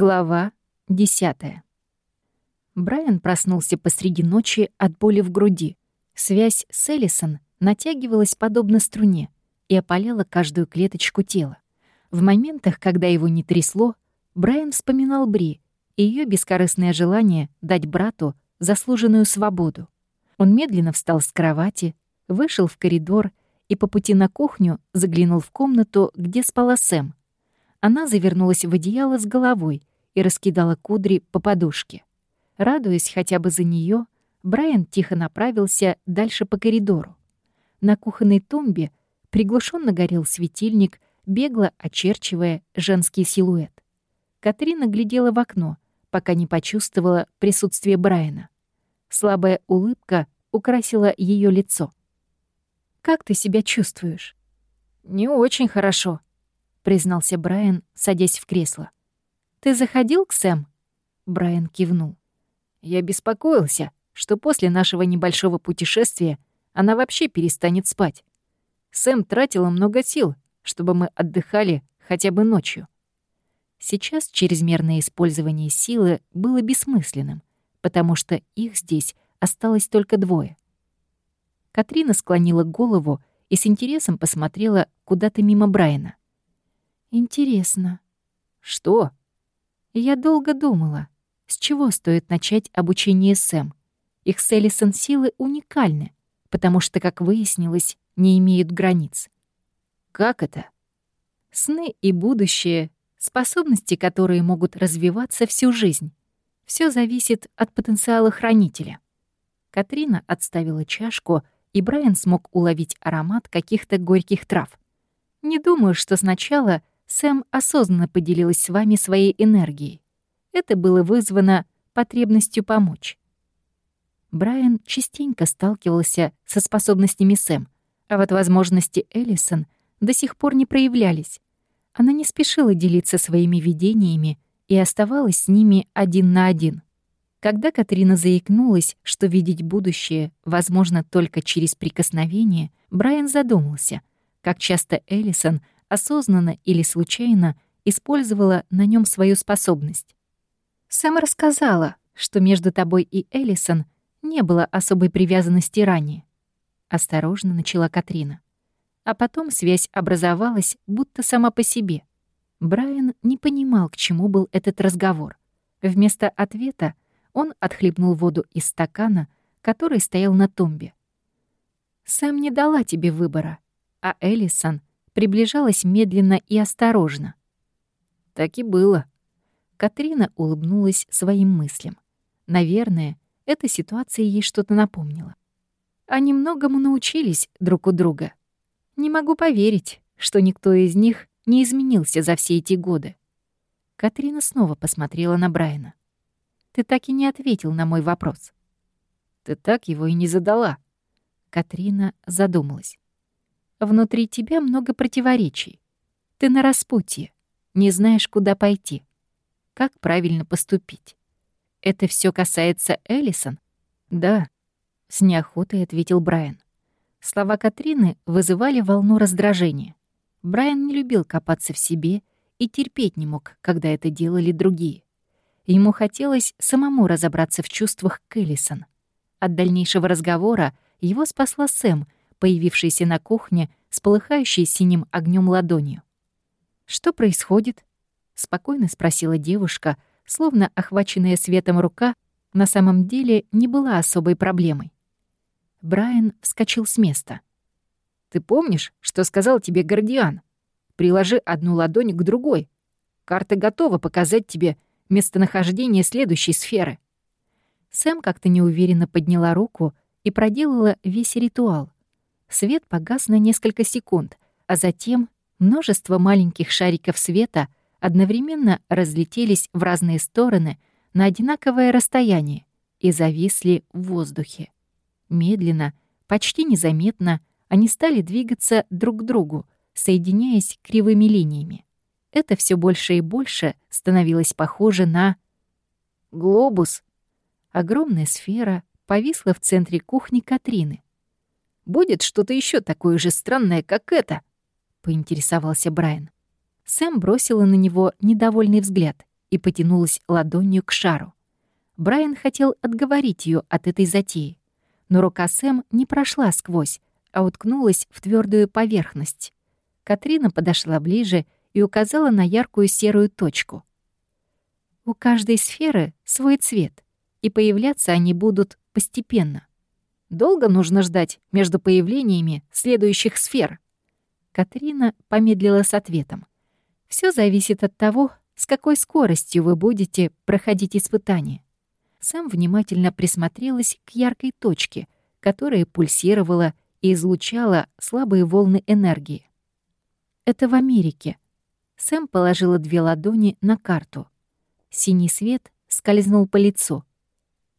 Глава десятая. Брайан проснулся посреди ночи от боли в груди. Связь с Эллисон натягивалась подобно струне и опаляла каждую клеточку тела. В моментах, когда его не трясло, Брайан вспоминал Бри и ее бескорыстное желание дать брату заслуженную свободу. Он медленно встал с кровати, вышел в коридор и по пути на кухню заглянул в комнату, где спала Сэм, она завернулась в одеяло с головой и раскидала кудри по подушке. Радуясь хотя бы за нее, Брайан тихо направился дальше по коридору. На кухонной тумбе приглушенно горел светильник, бегло очерчивая женский силуэт. Катрина глядела в окно, пока не почувствовала присутствие Брайана. Слабая улыбка украсила ее лицо. «Как ты себя чувствуешь?» «Не очень хорошо», — признался Брайан, садясь в кресло. «Ты заходил к Сэм?» Брайан кивнул. «Я беспокоился, что после нашего небольшого путешествия она вообще перестанет спать. Сэм тратила много сил, чтобы мы отдыхали хотя бы ночью». Сейчас чрезмерное использование силы было бессмысленным, потому что их здесь осталось только двое. Катрина склонила голову и с интересом посмотрела куда-то мимо Брайана. Интересно. Что? Я долго думала, с чего стоит начать обучение Сэм. Их с Элисон силы уникальны, потому что, как выяснилось, не имеют границ. Как это? Сны и будущее, способности, которые могут развиваться всю жизнь. Все зависит от потенциала хранителя. Катрина отставила чашку, и Брайан смог уловить аромат каких-то горьких трав. Не думаю, что сначала Сэм осознанно поделилась с вами своей энергией. Это было вызвано потребностью помочь. Брайан частенько сталкивался со способностями Сэм, а вот возможности Эллисон до сих пор не проявлялись. Она не спешила делиться своими видениями и оставалась с ними один на один. Когда Катрина заикнулась, что видеть будущее возможно только через прикосновение, Брайан задумался, как часто Эллисон осознанно или случайно использовала на нем свою способность. Сэм рассказала, что между тобой и Эллисон не было особой привязанности ранее. Осторожно начала Катрина. А потом связь образовалась будто сама по себе. Брайан не понимал, к чему был этот разговор. Вместо ответа он отхлебнул воду из стакана, который стоял на тумбе. «Сэм не дала тебе выбора, а Эллисон приближалась медленно и осторожно. Так и было. Катрина улыбнулась своим мыслям. Наверное, эта ситуация ей что-то напомнила. Они многому научились друг у друга. Не могу поверить, что никто из них не изменился за все эти годы. Катрина снова посмотрела на Брайана. «Ты так и не ответил на мой вопрос». «Ты так его и не задала». Катрина задумалась. Внутри тебя много противоречий. Ты на распутье, не знаешь, куда пойти. Как правильно поступить? Это все касается Эллисон? Да, с неохотой ответил Брайан. Слова Катрины вызывали волну раздражения. Брайан не любил копаться в себе и терпеть не мог, когда это делали другие. Ему хотелось самому разобраться в чувствах к Эллисон. От дальнейшего разговора его спасла Сэм — появившийся на кухне с полыхающей синим огнем ладонью. «Что происходит?» — спокойно спросила девушка, словно охваченная светом рука на самом деле не была особой проблемой. Брайан вскочил с места. «Ты помнишь, что сказал тебе Гардиан? Приложи одну ладонь к другой. Карта готова показать тебе местонахождение следующей сферы». Сэм как-то неуверенно подняла руку и проделала весь ритуал, Свет погас на несколько секунд, а затем множество маленьких шариков света одновременно разлетелись в разные стороны на одинаковое расстояние и зависли в воздухе. Медленно, почти незаметно, они стали двигаться друг к другу, соединяясь кривыми линиями. Это все больше и больше становилось похоже на... Глобус. Огромная сфера повисла в центре кухни Катрины, Будет что-то еще такое же странное, как это?» — поинтересовался Брайан. Сэм бросила на него недовольный взгляд и потянулась ладонью к шару. Брайан хотел отговорить ее от этой затеи, но рука Сэм не прошла сквозь, а уткнулась в твердую поверхность. Катрина подошла ближе и указала на яркую серую точку. У каждой сферы свой цвет, и появляться они будут постепенно. Долго нужно ждать между появлениями следующих сфер? Катрина помедлила с ответом. Все зависит от того, с какой скоростью вы будете проходить испытание. Сам внимательно присмотрелась к яркой точке, которая пульсировала и излучала слабые волны энергии. Это в Америке. Сэм положила две ладони на карту. Синий свет скользнул по лицу.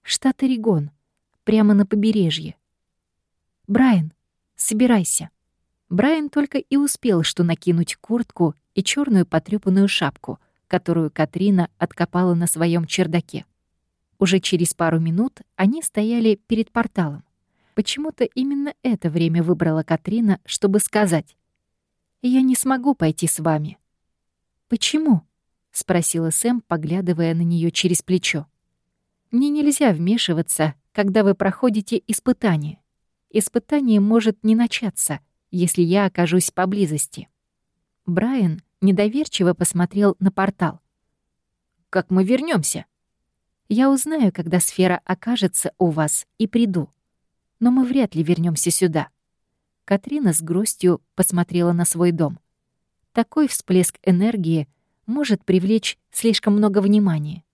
Штат Орегон, прямо на побережье. «Брайан, собирайся». Брайан только и успел что накинуть куртку и черную потрёпанную шапку, которую Катрина откопала на своем чердаке. Уже через пару минут они стояли перед порталом. Почему-то именно это время выбрала Катрина, чтобы сказать «Я не смогу пойти с вами». «Почему?» — спросила Сэм, поглядывая на нее через плечо. «Мне нельзя вмешиваться, когда вы проходите испытание. Испытание может не начаться, если я окажусь поблизости». Брайан недоверчиво посмотрел на портал. «Как мы вернемся? «Я узнаю, когда сфера окажется у вас, и приду. Но мы вряд ли вернемся сюда». Катрина с грустью посмотрела на свой дом. Такой всплеск энергии может привлечь слишком много внимания.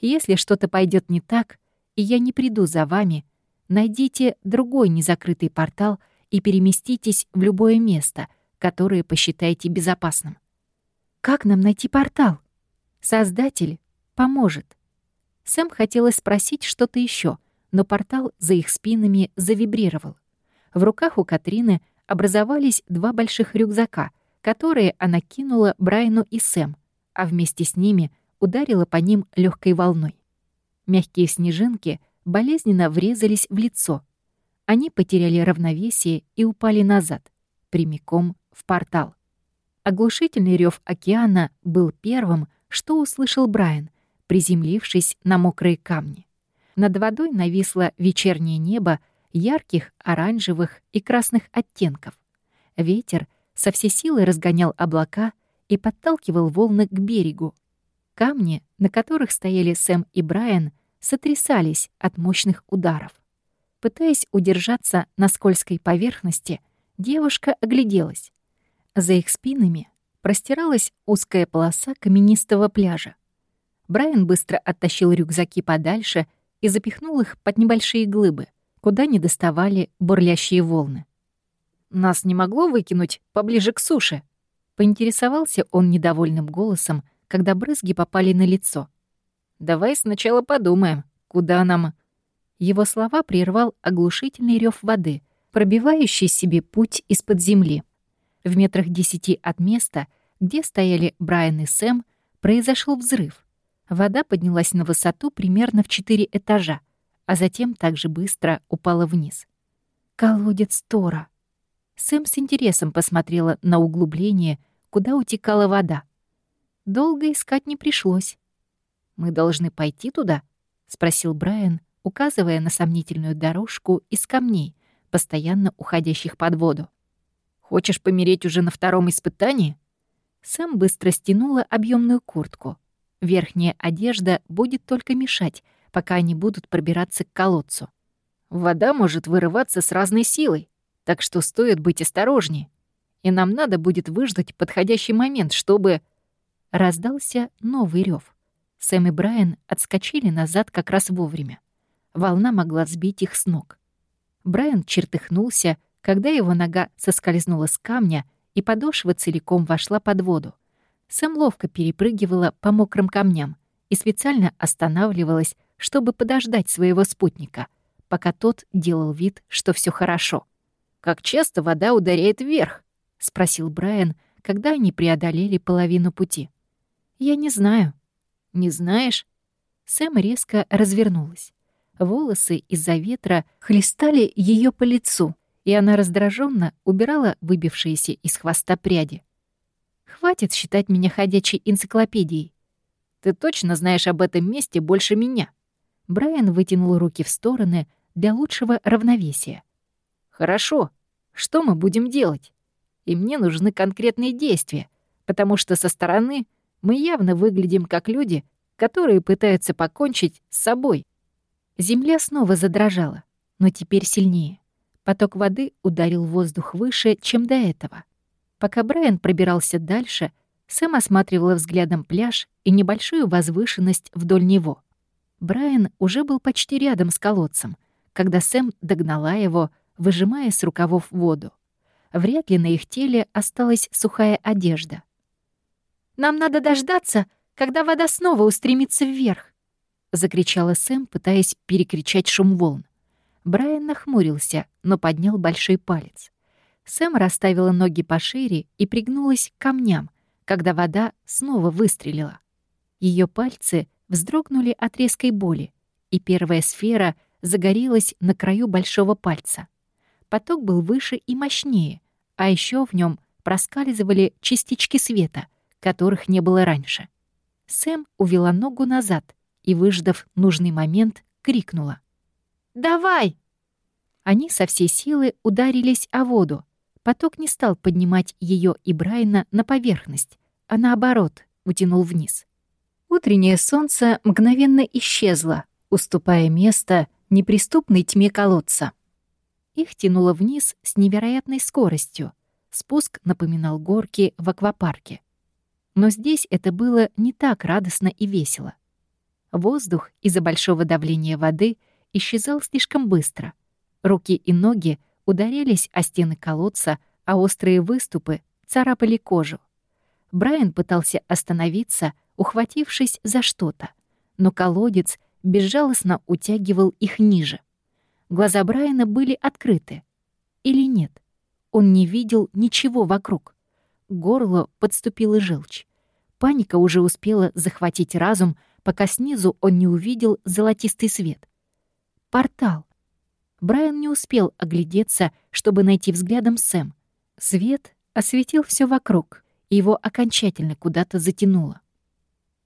Если что-то пойдет не так, и я не приду за вами, найдите другой незакрытый портал и переместитесь в любое место, которое посчитаете безопасным. Как нам найти портал? Создатель поможет. Сэм хотелось спросить что-то еще, но портал за их спинами завибрировал. В руках у Катрины образовались два больших рюкзака, которые она кинула Брайану и Сэм, а вместе с ними ударила по ним легкой волной. Мягкие снежинки болезненно врезались в лицо. Они потеряли равновесие и упали назад, прямиком в портал. Оглушительный рев океана был первым, что услышал Брайан, приземлившись на мокрые камни. Над водой нависло вечернее небо ярких оранжевых и красных оттенков. Ветер со всей силы разгонял облака и подталкивал волны к берегу. Камни, на которых стояли Сэм и Брайан, сотрясались от мощных ударов. Пытаясь удержаться на скользкой поверхности, девушка огляделась. За их спинами простиралась узкая полоса каменистого пляжа. Брайан быстро оттащил рюкзаки подальше и запихнул их под небольшие глыбы, куда не доставали бурлящие волны. «Нас не могло выкинуть поближе к суше?» Поинтересовался он недовольным голосом, когда брызги попали на лицо. «Давай сначала подумаем, куда нам...» Его слова прервал оглушительный рев воды, пробивающий себе путь из-под земли. В метрах десяти от места, где стояли Брайан и Сэм, произошел взрыв. Вода поднялась на высоту примерно в четыре этажа, а затем также быстро упала вниз. «Колодец Тора», Сэм с интересом посмотрела на углубление, куда утекала вода. Долго искать не пришлось. «Мы должны пойти туда?» — спросил Брайан, указывая на сомнительную дорожку из камней, постоянно уходящих под воду. «Хочешь помереть уже на втором испытании?» Сэм быстро стянула объемную куртку. Верхняя одежда будет только мешать, пока они будут пробираться к колодцу. Вода может вырываться с разной силой так что стоит быть осторожнее. И нам надо будет выждать подходящий момент, чтобы... Раздался новый рев. Сэм и Брайан отскочили назад как раз вовремя. Волна могла сбить их с ног. Брайан чертыхнулся, когда его нога соскользнула с камня, и подошва целиком вошла под воду. Сэм ловко перепрыгивала по мокрым камням и специально останавливалась, чтобы подождать своего спутника, пока тот делал вид, что все хорошо. «Как часто вода ударяет вверх?» — спросил Брайан, когда они преодолели половину пути. «Я не знаю». «Не знаешь?» Сэм резко развернулась. Волосы из-за ветра хлестали ее по лицу, и она раздраженно убирала выбившиеся из хвоста пряди. «Хватит считать меня ходячей энциклопедией. Ты точно знаешь об этом месте больше меня». Брайан вытянул руки в стороны для лучшего равновесия. «Хорошо. Что мы будем делать? И мне нужны конкретные действия, потому что со стороны мы явно выглядим как люди, которые пытаются покончить с собой». Земля снова задрожала, но теперь сильнее. Поток воды ударил воздух выше, чем до этого. Пока Брайан пробирался дальше, Сэм осматривала взглядом пляж и небольшую возвышенность вдоль него. Брайан уже был почти рядом с колодцем, когда Сэм догнала его, выжимая с рукавов воду. Вряд ли на их теле осталась сухая одежда. «Нам надо дождаться, когда вода снова устремится вверх!» — закричала Сэм, пытаясь перекричать шум волн. Брайан нахмурился, но поднял большой палец. Сэм расставила ноги пошире и пригнулась к камням, когда вода снова выстрелила. Ее пальцы вздрогнули от резкой боли, и первая сфера загорелась на краю большого пальца. Поток был выше и мощнее, а еще в нем проскальзывали частички света, которых не было раньше. Сэм увела ногу назад и, выждав нужный момент, крикнула. «Давай!» Они со всей силы ударились о воду, Поток не стал поднимать ее и Брайна на поверхность, а наоборот, утянул вниз. Утреннее солнце мгновенно исчезло, уступая место неприступной тьме колодца. Их тянуло вниз с невероятной скоростью. Спуск напоминал горки в аквапарке. Но здесь это было не так радостно и весело. Воздух из-за большого давления воды исчезал слишком быстро. Руки и ноги — ударялись о стены колодца, а острые выступы царапали кожу. Брайан пытался остановиться, ухватившись за что-то, но колодец безжалостно утягивал их ниже. Глаза Брайана были открыты. Или нет? Он не видел ничего вокруг. К горлу подступила желчь. Паника уже успела захватить разум, пока снизу он не увидел золотистый свет. Портал. Брайан не успел оглядеться, чтобы найти взглядом Сэм. Свет осветил все вокруг, и его окончательно куда-то затянуло.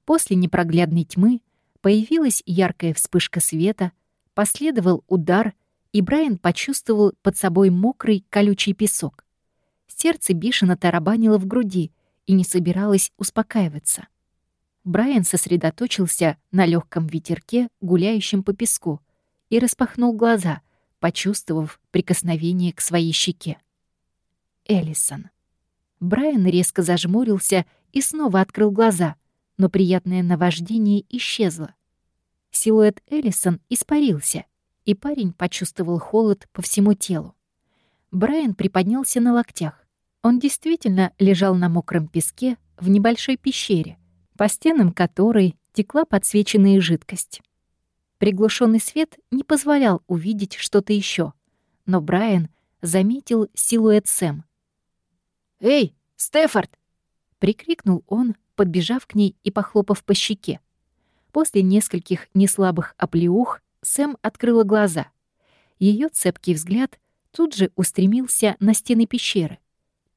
После непроглядной тьмы появилась яркая вспышка света, последовал удар, и Брайан почувствовал под собой мокрый колючий песок. Сердце бешено тарабанило в груди и не собиралось успокаиваться. Брайан сосредоточился на легком ветерке, гуляющем по песку, и распахнул глаза — почувствовав прикосновение к своей щеке. Эллисон. Брайан резко зажмурился и снова открыл глаза, но приятное наваждение исчезло. Силуэт Эллисон испарился, и парень почувствовал холод по всему телу. Брайан приподнялся на локтях. Он действительно лежал на мокром песке в небольшой пещере, по стенам которой текла подсвеченная жидкость. Приглушенный свет не позволял увидеть что-то еще, но Брайан заметил силуэт Сэм. «Эй, Стефорд!» — прикрикнул он, подбежав к ней и похлопав по щеке. После нескольких неслабых оплеух Сэм открыла глаза. Ее цепкий взгляд тут же устремился на стены пещеры.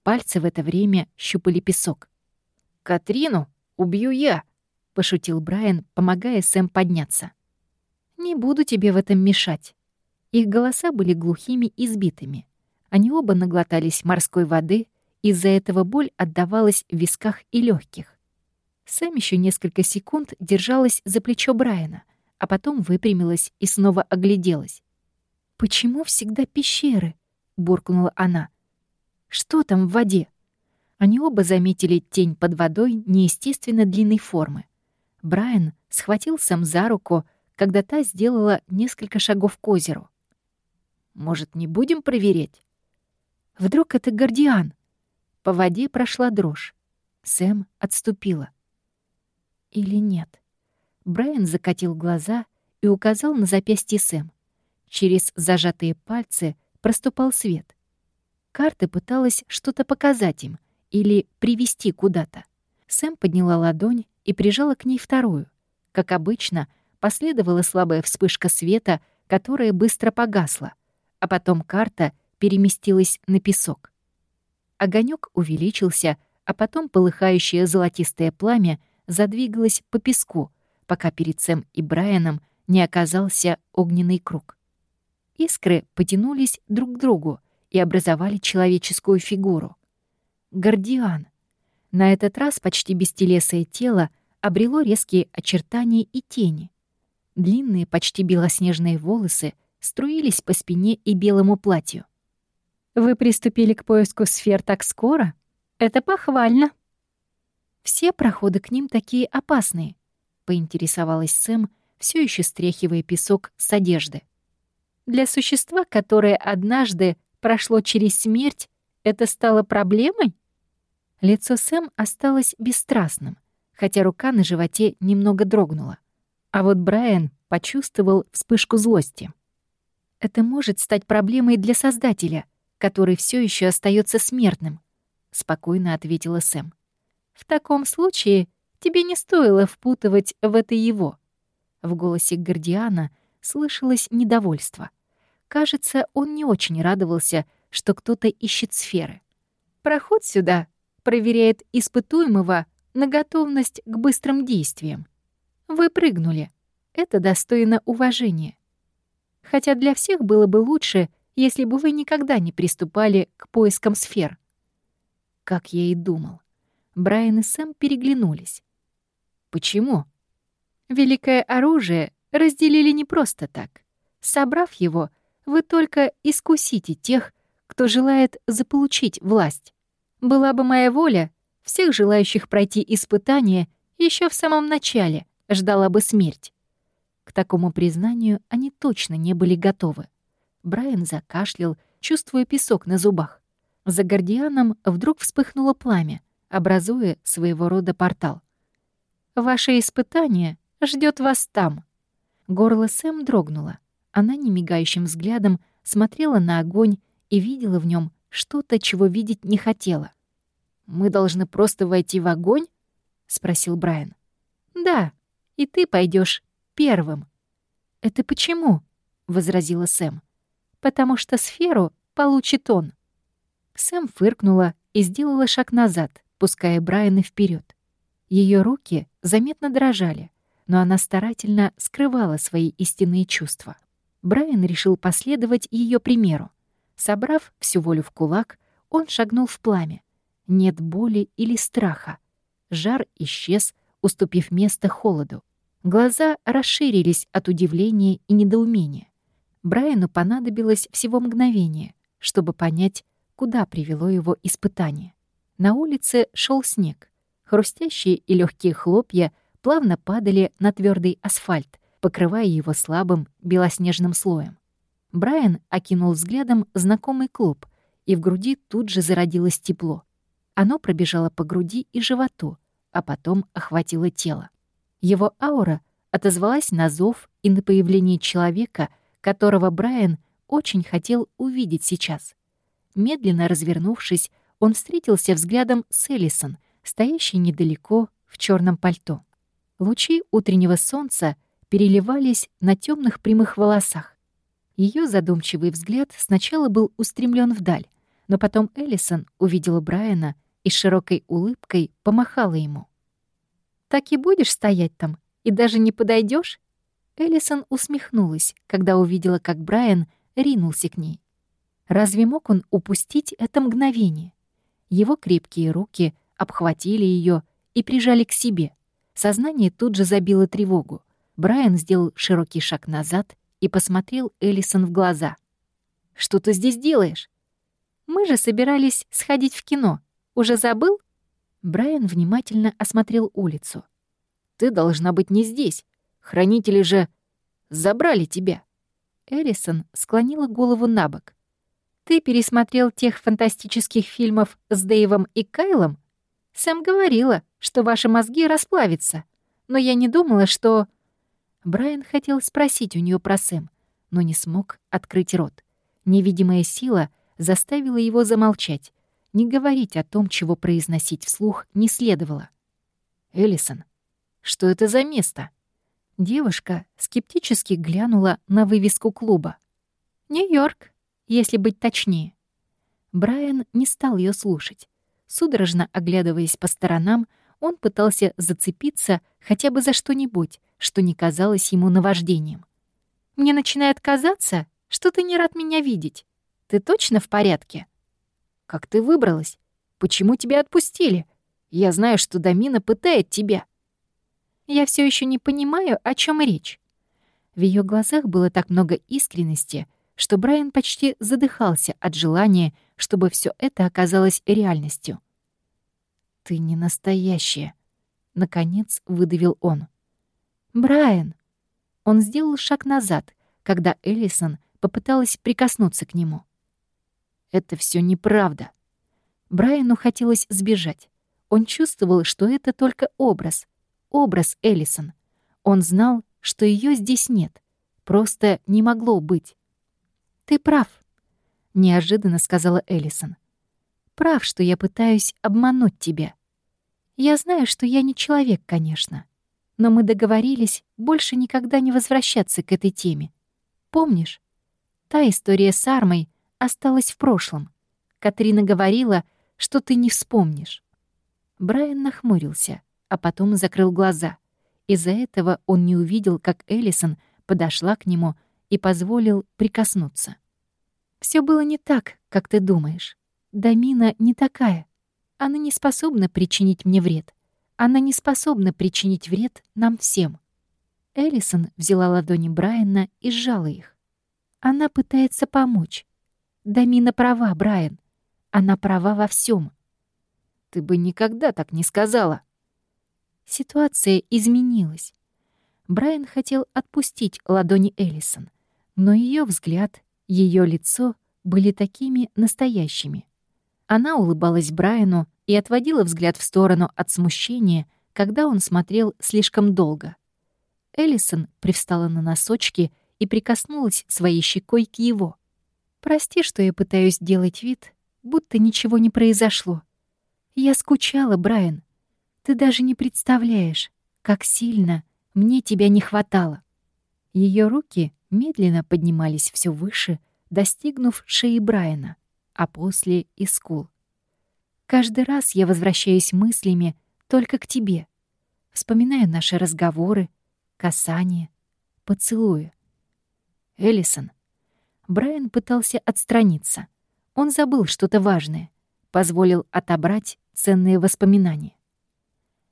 Пальцы в это время щупали песок. «Катрину убью я!» — пошутил Брайан, помогая Сэм подняться. «Не буду тебе в этом мешать». Их голоса были глухими и сбитыми. Они оба наглотались морской воды, из-за этого боль отдавалась в висках и легких. Сэм еще несколько секунд держалась за плечо Брайана, а потом выпрямилась и снова огляделась. «Почему всегда пещеры?» — буркнула она. «Что там в воде?» Они оба заметили тень под водой неестественно длинной формы. Брайан схватил Сэм за руку, когда та сделала несколько шагов к озеру. «Может, не будем проверять?» «Вдруг это гардиан?» По воде прошла дрожь. Сэм отступила. «Или нет?» Брайан закатил глаза и указал на запястье Сэм. Через зажатые пальцы проступал свет. Карта пыталась что-то показать им или привести куда-то. Сэм подняла ладонь и прижала к ней вторую. Как обычно, Последовала слабая вспышка света, которая быстро погасла, а потом карта переместилась на песок. Огонек увеличился, а потом полыхающее золотистое пламя задвигалась по песку, пока перед Сэм и Брайаном не оказался огненный круг. Искры потянулись друг к другу и образовали человеческую фигуру. Гордиан. На этот раз почти бестелесое тело обрело резкие очертания и тени. Длинные, почти белоснежные волосы струились по спине и белому платью. «Вы приступили к поиску сфер так скоро? Это похвально!» «Все проходы к ним такие опасные», — поинтересовалась Сэм, все еще стряхивая песок с одежды. «Для существа, которое однажды прошло через смерть, это стало проблемой?» Лицо Сэм осталось бесстрастным, хотя рука на животе немного дрогнула. А вот Брайан почувствовал вспышку злости. «Это может стать проблемой для Создателя, который все еще остается смертным», — спокойно ответила Сэм. «В таком случае тебе не стоило впутывать в это его». В голосе Гордиана слышалось недовольство. Кажется, он не очень радовался, что кто-то ищет сферы. «Проход сюда проверяет испытуемого на готовность к быстрым действиям. Вы прыгнули. Это достойно уважения. Хотя для всех было бы лучше, если бы вы никогда не приступали к поискам сфер. Как я и думал. Брайан и Сэм переглянулись. Почему? Великое оружие разделили не просто так. Собрав его, вы только искусите тех, кто желает заполучить власть. Была бы моя воля, всех желающих пройти испытание еще в самом начале ждала бы смерть. К такому признанию они точно не были готовы. Брайан закашлял, чувствуя песок на зубах. За Гордианом вдруг вспыхнуло пламя, образуя своего рода портал. «Ваше испытание ждет вас там». Горло Сэм дрогнуло. Она немигающим взглядом смотрела на огонь и видела в нем что-то, чего видеть не хотела. «Мы должны просто войти в огонь?» — спросил Брайан. «Да, и ты пойдешь первым». «Это почему?» — возразила Сэм. «Потому что сферу получит он». Сэм фыркнула и сделала шаг назад, пуская Брайана вперед. Ее руки заметно дрожали, но она старательно скрывала свои истинные чувства. Брайан решил последовать ее примеру. Собрав всю волю в кулак, он шагнул в пламя. Нет боли или страха. Жар исчез, уступив место холоду. Глаза расширились от удивления и недоумения. Брайану понадобилось всего мгновение, чтобы понять, куда привело его испытание. На улице шел снег. Хрустящие и легкие хлопья плавно падали на твердый асфальт, покрывая его слабым белоснежным слоем. Брайан окинул взглядом знакомый клуб, и в груди тут же зародилось тепло. Оно пробежало по груди и животу, а потом охватило тело. Его аура отозвалась на зов и на появление человека, которого Брайан очень хотел увидеть сейчас. Медленно развернувшись, он встретился взглядом с Эллисон, стоящей недалеко в черном пальто. Лучи утреннего солнца переливались на темных прямых волосах. Ее задумчивый взгляд сначала был устремлен вдаль, но потом Эллисон увидела Брайана и широкой улыбкой помахала ему. «Так и будешь стоять там и даже не подойдешь? Эллисон усмехнулась, когда увидела, как Брайан ринулся к ней. Разве мог он упустить это мгновение? Его крепкие руки обхватили ее и прижали к себе. Сознание тут же забило тревогу. Брайан сделал широкий шаг назад и посмотрел Эллисон в глаза. «Что ты здесь делаешь?» «Мы же собирались сходить в кино. Уже забыл?» Брайан внимательно осмотрел улицу. «Ты должна быть не здесь. Хранители же забрали тебя». Эллисон склонила голову на бок. «Ты пересмотрел тех фантастических фильмов с Дэйвом и Кайлом? Сэм говорила, что ваши мозги расплавятся. Но я не думала, что...» Брайан хотел спросить у нее про Сэм, но не смог открыть рот. Невидимая сила заставила его замолчать, не говорить о том, чего произносить вслух не следовало. «Эллисон, что это за место?» Девушка скептически глянула на вывеску клуба. «Нью-Йорк, если быть точнее». Брайан не стал ее слушать. Судорожно оглядываясь по сторонам, Он пытался зацепиться хотя бы за что-нибудь, что не казалось ему наваждением. «Мне начинает казаться, что ты не рад меня видеть. Ты точно в порядке?» «Как ты выбралась? Почему тебя отпустили? Я знаю, что Дамина пытает тебя». «Я все еще не понимаю, о чем речь». В ее глазах было так много искренности, что Брайан почти задыхался от желания, чтобы все это оказалось реальностью. «Ты не настоящая», — наконец выдавил он. «Брайан!» Он сделал шаг назад, когда Эллисон попыталась прикоснуться к нему. «Это все неправда». Брайану хотелось сбежать. Он чувствовал, что это только образ. Образ Эллисон. Он знал, что ее здесь нет. Просто не могло быть. «Ты прав», — неожиданно сказала Эллисон. «Прав, что я пытаюсь обмануть тебя. Я знаю, что я не человек, конечно, но мы договорились больше никогда не возвращаться к этой теме. Помнишь? Та история с Армой осталась в прошлом. Катрина говорила, что ты не вспомнишь». Брайан нахмурился, а потом закрыл глаза. Из-за этого он не увидел, как Эллисон подошла к нему и позволил прикоснуться. Все было не так, как ты думаешь. Дамина не такая. Она не способна причинить мне вред. Она не способна причинить вред нам всем. Эллисон взяла ладони Брайана и сжала их. Она пытается помочь. Дамина права, Брайан. Она права во всем. Ты бы никогда так не сказала. Ситуация изменилась. Брайан хотел отпустить ладони Эллисон, но ее взгляд, ее лицо были такими настоящими. Она улыбалась Брайану и отводила взгляд в сторону от смущения, когда он смотрел слишком долго. Эллисон привстала на носочки и прикоснулась своей щекой к его. «Прости, что я пытаюсь делать вид, будто ничего не произошло. Я скучала, Брайан. Ты даже не представляешь, как сильно мне тебя не хватало. Ее руки медленно поднимались все выше, достигнув шеи Брайана, а после и скул. Каждый раз я возвращаюсь мыслями только к тебе. Вспоминаю наши разговоры, касания, поцелуи. Эллисон. Брайан пытался отстраниться. Он забыл что-то важное, позволил отобрать ценные воспоминания.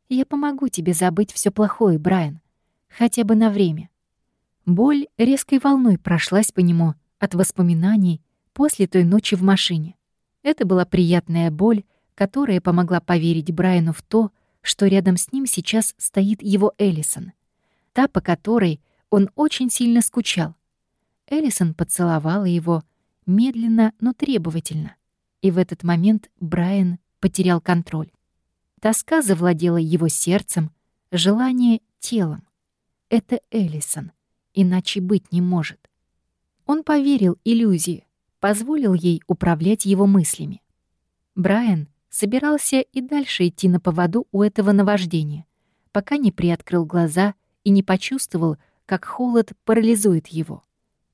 Я помогу тебе забыть все плохое, Брайан хотя бы на время. Боль резкой волной прошлась по нему от воспоминаний после той ночи в машине. Это была приятная боль, которая помогла поверить Брайану в то, что рядом с ним сейчас стоит его Эллисон, та, по которой он очень сильно скучал. Эллисон поцеловала его медленно, но требовательно. И в этот момент Брайан потерял контроль. Тоска завладела его сердцем, желание — телом. Это Эллисон, иначе быть не может. Он поверил иллюзии, позволил ей управлять его мыслями. Брайан собирался и дальше идти на поводу у этого наваждения, пока не приоткрыл глаза и не почувствовал, как холод парализует его.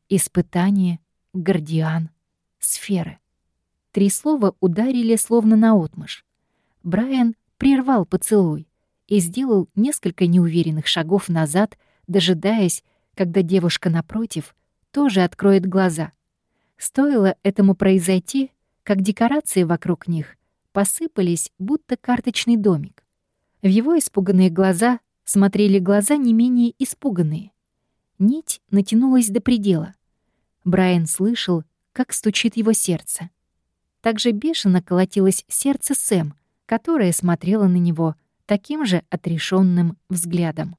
Испытание, гардиан, сферы. Три слова ударили словно наотмашь. Брайан прервал поцелуй и сделал несколько неуверенных шагов назад, дожидаясь, когда девушка напротив тоже откроет глаза. Стоило этому произойти, как декорации вокруг них посыпались, будто карточный домик. В его испуганные глаза смотрели глаза не менее испуганные. Нить натянулась до предела. Брайан слышал, как стучит его сердце. Также бешено колотилось сердце Сэм, которое смотрело на него таким же отрешенным взглядом.